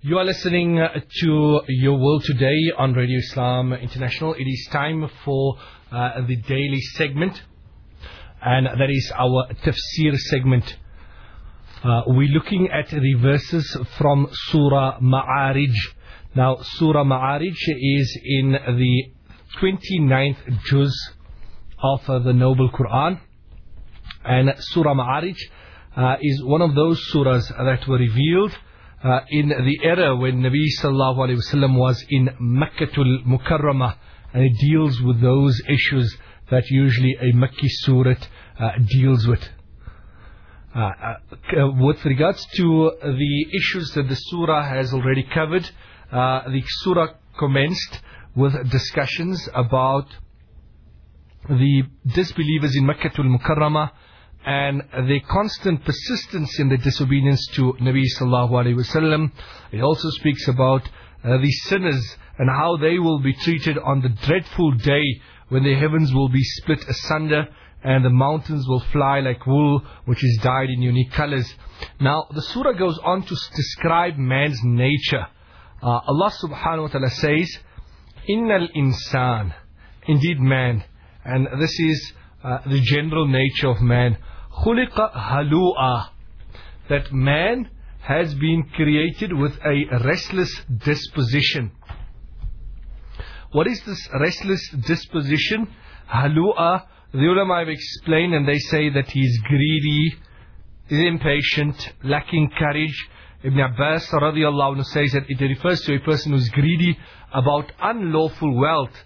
You are listening to Your World Today on Radio Islam International. It is time for uh, the daily segment, and that is our tafsir segment. Uh, we're looking at the verses from Surah Ma'arij. Now, Surah Ma'arij is in the 29th juz of uh, the Noble Quran, and Surah Ma'arij uh, is one of those surahs that were revealed uh, in the era when Nabi sallallahu wasallam was in Makkatul Mukarramah, and it deals with those issues that usually a Makki surat uh, deals with. Uh, uh, with regards to the issues that the surah has already covered, uh, the surah commenced with discussions about the disbelievers in Makkatul Mukarramah and the constant persistence in the disobedience to Nabi sallallahu alaihi wasallam. It also speaks about uh, the sinners and how they will be treated on the dreadful day when the heavens will be split asunder and the mountains will fly like wool which is dyed in unique colors. Now the surah goes on to describe man's nature. Uh, Allah subhanahu wa ta'ala says, Innal insan, indeed man, and this is uh, the general nature of man. Khuliqa halu'a. That man has been created with a restless disposition. What is this restless disposition? Halu'a. The ulama have explained and they say that he is greedy, is impatient, lacking courage. Ibn Abbas radiallahu anhu says that it refers to a person who is greedy about unlawful wealth.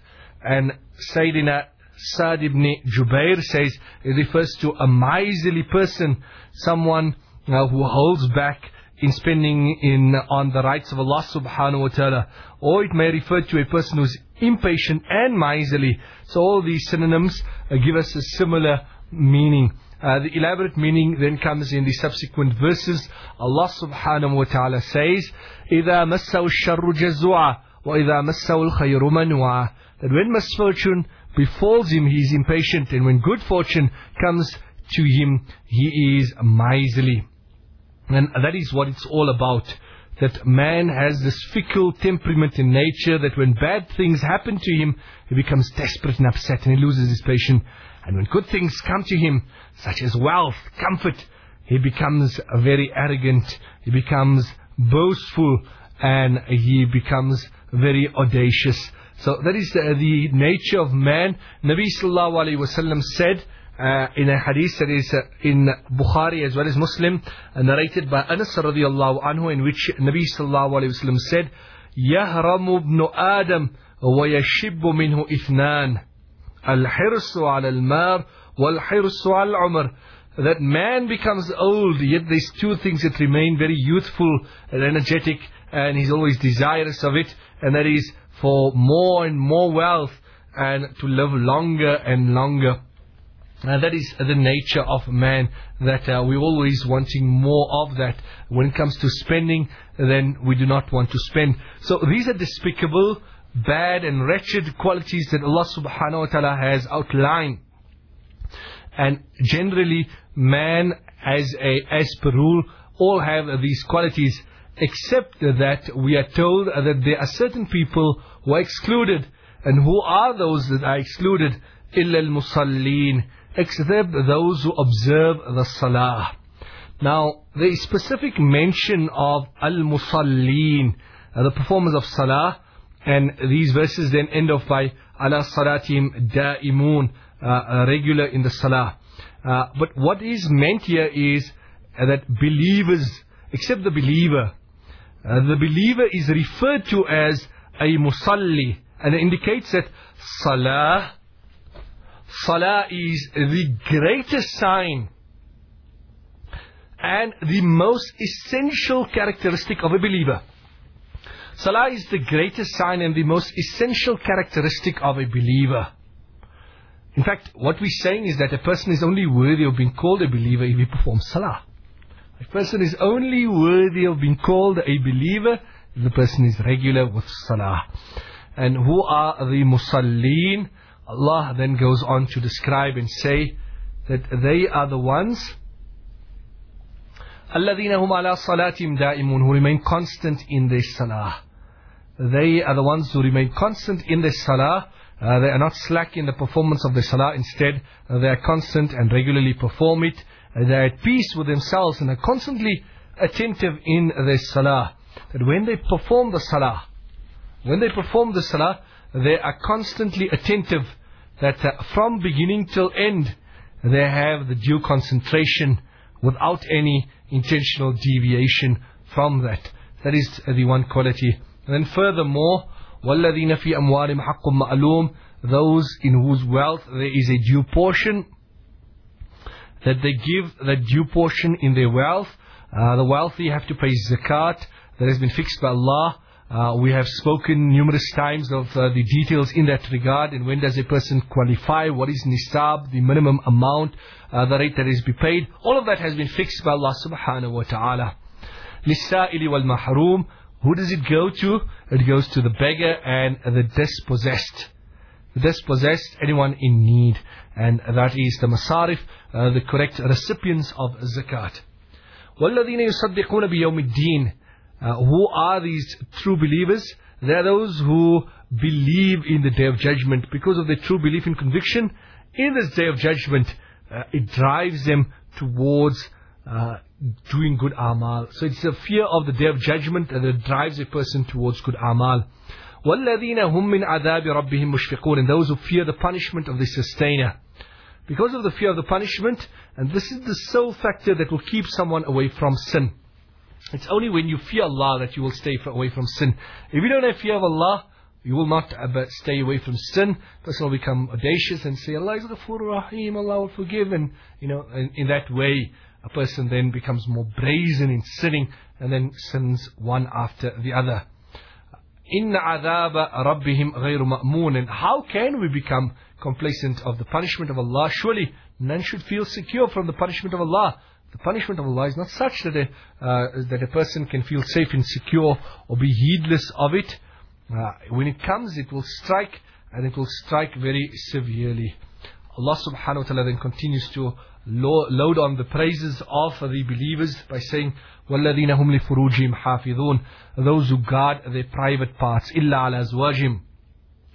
And Sayyidina Sa'id ibn Jubair says, it refers to a miserly person, someone uh, who holds back in spending in on the rights of Allah subhanahu wa ta'ala. Or it may refer to a person who's impatient and miserly. So all these synonyms uh, give us a similar meaning. Uh, the elaborate meaning then comes in the subsequent verses. Allah subhanahu wa ta'ala says, إِذَا مَسَّهُ الشَّرُّ جَزُوعًا وَإِذَا مَسَّهُ الْخَيْرُ مَنُوعًا That when misfortune befalls him, he is impatient, and when good fortune comes to him, he is miserly. And that is what it's all about. That man has this fickle temperament in nature that when bad things happen to him, he becomes desperate and upset and he loses his patience. And when good things come to him, such as wealth, comfort, he becomes very arrogant, he becomes boastful, and he becomes very audacious. So that is uh, the nature of man. Nabi sallallahu alayhi wasallam said uh, in a hadith that is uh, in Bukhari as well as Muslim, uh, narrated by Anas radiallahu anhu, in which Nabi sallallahu alayhi wasallam said, يهرم ابن آدم ويشب منه اثنان الحرص على المار والحرص على العمر that man becomes old, yet there's two things that remain very youthful and energetic, and he's always desirous of it, and that is for more and more wealth and to live longer and longer. And that is the nature of man, that uh, we're always wanting more of that. When it comes to spending, then we do not want to spend. So these are despicable, bad and wretched qualities that Allah subhanahu wa ta'ala has outlined. And generally, man as a, as per rule, all have these qualities except that we are told that there are certain people who are excluded. And who are those that are excluded? إِلَّا الْمُصَلِّينَ Except those who observe the salah. Now, the specific mention of al-musallin, uh, the performers of salah, and these verses then end off by ala salatim da'imun, uh, uh, regular in the salah. Uh, but what is meant here is that believers, except the believer, uh, the believer is referred to as a musalli. And it indicates that salah salah is the greatest sign and the most essential characteristic of a believer. Salah is the greatest sign and the most essential characteristic of a believer. In fact what we're saying is that a person is only worthy of being called a believer if he performs salah a person is only worthy of being called a believer if the person is regular with salah. And who are the musallin? Allah then goes on to describe and say that they are the ones الَّذِينَ هُمْ عَلَى صَلَاتِهِمْ دَائِمُونَ Who remain constant in their salah. They are the ones who remain constant in their salah. Uh, they are not slack in the performance of the salah. Instead, uh, they are constant and regularly perform it. Uh, they are at peace with themselves and are constantly attentive in their salah. That when they perform the salah, when they perform the salah, they are constantly attentive that uh, from beginning till end, they have the due concentration without any intentional deviation from that. That is the one quality. And then furthermore, وَالَّذِينَ فِي أَمْوَالِهِمْ حَقٌّ مَعْلُومٌ Those in whose wealth there is a due portion, that they give that due portion in their wealth. Uh, the wealthy have to pay zakat that has been fixed by Allah. Uh, we have spoken numerous times of uh, the details in that regard and when does a person qualify, what is nisab, the minimum amount, uh, the rate that is be paid. All of that has been fixed by Allah subhanahu wa ta'ala. لِلسَّائِلِ وَالْمَحْرُومِ Who does it go to? It goes to the beggar and the dispossessed. The dispossessed, anyone in need. And that is the masarif, uh, the correct recipients of zakat. وَالَّذِينَ يُصَدِّقُونَ بِيَوْمِ الدِّينِ uh, who are these true believers? They are those who believe in the day of judgment. Because of their true belief and conviction in this day of judgment, uh, it drives them towards uh, doing good amal. So it's the fear of the day of judgment that drives a person towards good amal. وَالَّذِينَ هُمْ مِنْ عَذَابِ رَبِّهِمْ مُشْفِقُونَ And those who fear the punishment of the sustainer. Because of the fear of the punishment, and this is the sole factor that will keep someone away from sin. It's only when you fear Allah that you will stay away from sin. If you don't have fear of Allah, you will not uh, stay away from sin. Person will become audacious and say, Allah is Ghafur Rahim, Allah will forgive. And, you know, in, in that way, a person then becomes more brazen in sinning and then sins one after the other. Inna adaba rabbihim ghayru ma'moon. How can we become complacent of the punishment of Allah? Surely none should feel secure from the punishment of Allah the punishment of Allah is not such that a, uh, that a person can feel safe and secure or be heedless of it. Uh, when it comes, it will strike and it will strike very severely. Allah subhanahu wa ta'ala then continues to load on the praises of the believers by saying, وَالَّذِينَ هُمْ لِفُرُوجِهِمْ حَافِظُونَ Those who guard their private parts, إِلَّا عَلَى أَزْوَاجِهِمْ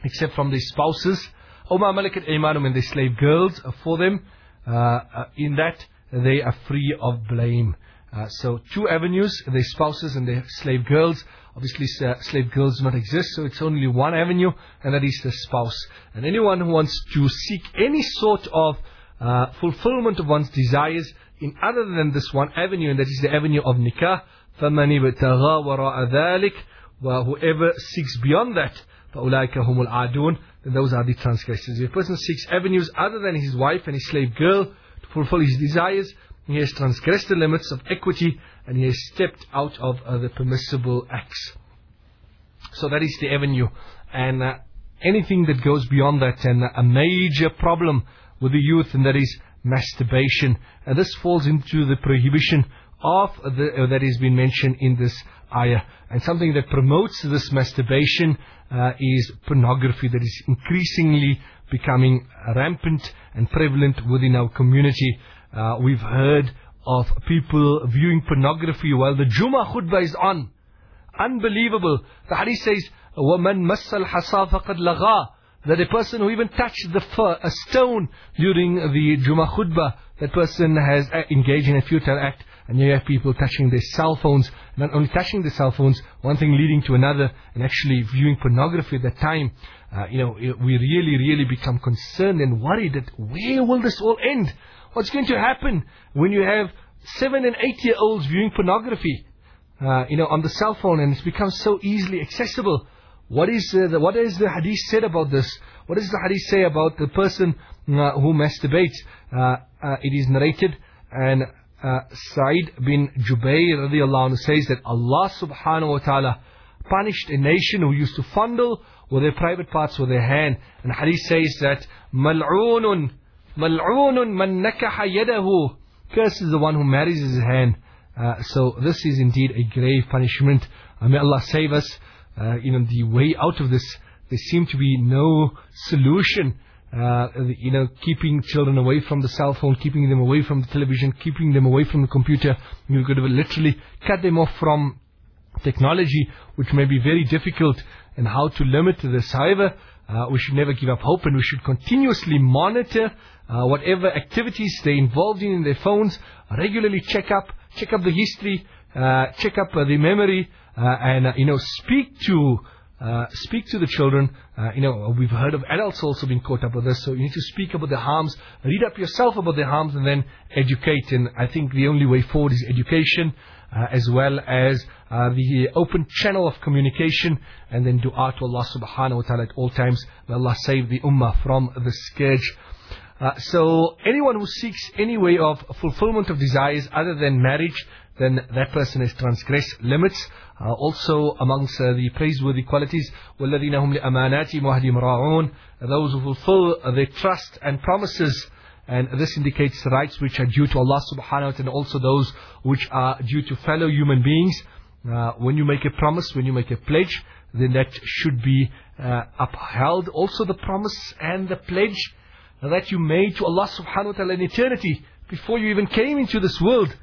Except from their spouses, وَمَا مَلَكَتْ أَيْمَانُهُمْ and their slave girls for them. Uh, uh in that, they are free of blame. Uh, so two avenues, their spouses and their slave girls. Obviously, uh, slave girls do not exist, so it's only one avenue, and that is the spouse. And anyone who wants to seek any sort of uh, fulfillment of one's desires in other than this one avenue, and that is the avenue of nikah, فَمَنِ ابْتَغَى وَرَاءَ ذَلِكَ Well, whoever seeks beyond that, فَأُولَٰئِكَ هُمُ الْعَادُونَ Then those are the transgressors. If a person seeks avenues other than his wife and his slave girl, fulfill his desires, he has transgressed the limits of equity and he has stepped out of uh, the permissible acts. So that is the avenue. And uh, anything that goes beyond that, and a major problem with the youth, and that is masturbation. And this falls into the prohibition of the, uh, that has been mentioned in this ayah. And something that promotes this masturbation uh, is pornography that is increasingly becoming rampant and prevalent within our community. Uh, we've heard of people viewing pornography while the Jummah khutbah is on. Unbelievable. The hadith says, وَمَنْ مَسَّ الْحَصَى فَقَدْ لَغَى that a person who even touched the fur, a stone during the Jummah khutbah, that person has engaged in a futile act. And you have people touching their cell phones, not only touching their cell phones, one thing leading to another, and actually viewing pornography at that time. Uh, you know, we really, really become concerned and worried that where will this all end? What's going to happen when you have seven and eight year olds viewing pornography, uh, you know, on the cell phone and it's become so easily accessible? What is uh, the, what is the hadith said about this? What does the hadith say about the person uh, who masturbates? Uh, uh, it is narrated and uh, Sa'id bin Jubayr radiallahu anhu says that Allah subhanahu wa ta'ala punished a nation who used to fondle with their private parts with their hand. And Hadith says that mal'oonun, mal'oonun man nakaha yadahu. Curse is the one who marries his hand. Uh, so this is indeed a grave punishment. May Allah save us. Uh, you know, the way out of this, there seems to be no solution. uh, you know, keeping children away from the cell phone, keeping them away from the television, keeping them away from the computer. You've literally cut them off from technology, which may be very difficult, and how to limit this. However, uh, we should never give up hope, and we should continuously monitor uh, whatever activities they're involved in in their phones. Regularly check up, check up the history, uh, check up uh, the memory, and uh, you know, speak to uh, speak to the children. Uh, you know, we've heard of adults also being caught up with this, so you need to speak about the harms, read up yourself about the harms, and then educate. And I think the only way forward is education, uh, as well as uh, the open channel of communication, and then dua to Allah subhanahu wa ta'ala at all times. May Allah save the ummah from the scourge. Uh, so anyone who seeks any way of fulfillment of desires other than marriage, then that person has transgressed limits. Uh, also amongst uh, the praiseworthy qualities, Those who fulfill their trust and promises. And this indicates rights which are due to Allah subhanahu wa ta'ala and also those which are due to fellow human beings. Uh, when you make a promise, when you make a pledge, then that should be uh, upheld. Also the promise and the pledge that you made to Allah subhanahu wa ta'ala in eternity before you even came into this world.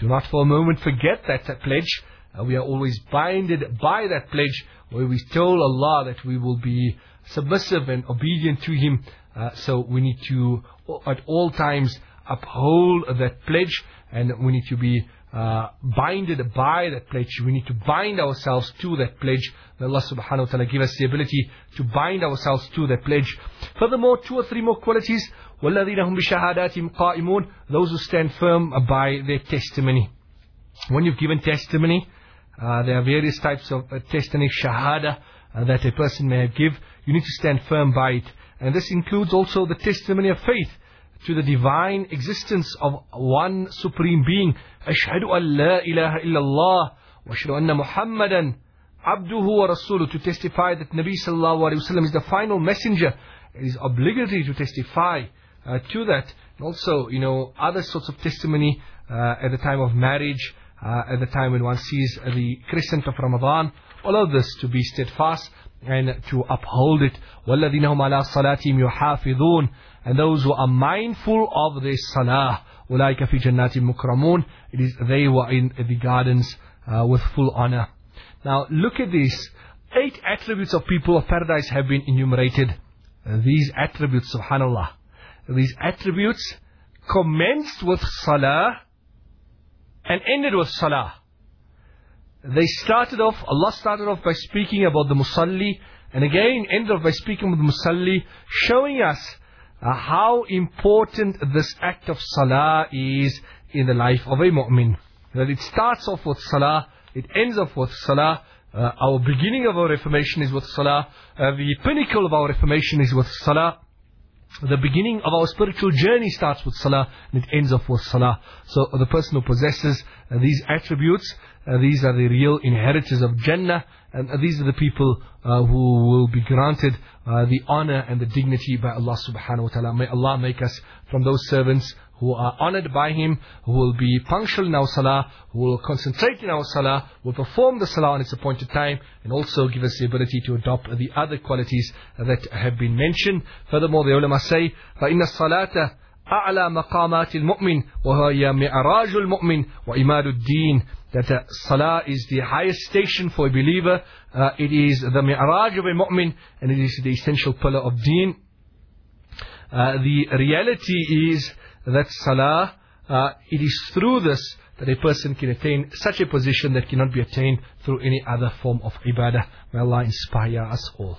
Do not for a moment forget that, that pledge. Uh, we are always binded by that pledge where we told Allah that we will be submissive and obedient to Him. Uh, so we need to at all times uphold that pledge and we need to be uh, binded by that pledge. We need to bind ourselves to that pledge. May Allah subhanahu wa ta'ala give us the ability to bind ourselves to that pledge. Furthermore, two or three more qualities. وَالَّذِينَ هُمْ بِشَهَادَاتِهِمْ قَائِمُونَ Those who stand firm by their testimony. When you've given testimony, uh, there are various types of uh, testimony, shahada, uh, that a person may give. You need to stand firm by it. And this includes also the testimony of faith to the divine existence of one supreme being. أشهد أن لا إله إلا الله وأشهد أن محمدا عبده ورسوله to testify that Nabi sallallahu alaihi wasallam is the final messenger. It is obligatory to testify uh, to that. And also, you know, other sorts of testimony uh, at the time of marriage, uh, at the time when one sees the crescent of Ramadan, all of this to be steadfast and to uphold it. وَالَّذِينَ هُمْ عَلَىٰ صَلَاتِهِمْ يُحَافِظُونَ And those who are mindful of their salah, أُولَٰئِكَ فِي جَنَّاتٍ مُكْرَمُونَ It is they who are in the gardens uh, with full honor. Now look at this. Eight attributes of people of paradise have been enumerated. Uh, these attributes, subhanAllah. These attributes commenced with salah and ended with salah. They started off, Allah started off by speaking about the musalli, and again ended off by speaking about the musalli, showing us uh, how important this act of salah is in the life of a mu'min. That it starts off with salah, it ends off with salah, uh, our beginning of our reformation is with salah, uh, the pinnacle of our reformation is with salah, the beginning of our spiritual journey starts with salah and it ends off with salah. So the person who possesses uh, these attributes, uh, these are the real inheritors of Jannah and uh, these are the people who will be granted the honor and the dignity by Allah subhanahu wa ta'ala. May Allah make us from those servants who are honored by Him, who will be punctual in our salah, who will concentrate in our salah, will perform the salah on its appointed time, and also give us the ability to adopt the other qualities that have been mentioned. Furthermore, the ulama say, فَإِنَّ الصَّلَاةَ أعلى مقامات المؤمن وهي معراج المؤمن وإماد الدين that uh, salah is the highest station for a believer uh, it is the mi'raj of a mu'min and it is the essential pillar of deen uh, the reality is that salah, uh, it is through this that a person can attain such a position that cannot be attained through any other form of ibadah. May Allah inspire us all.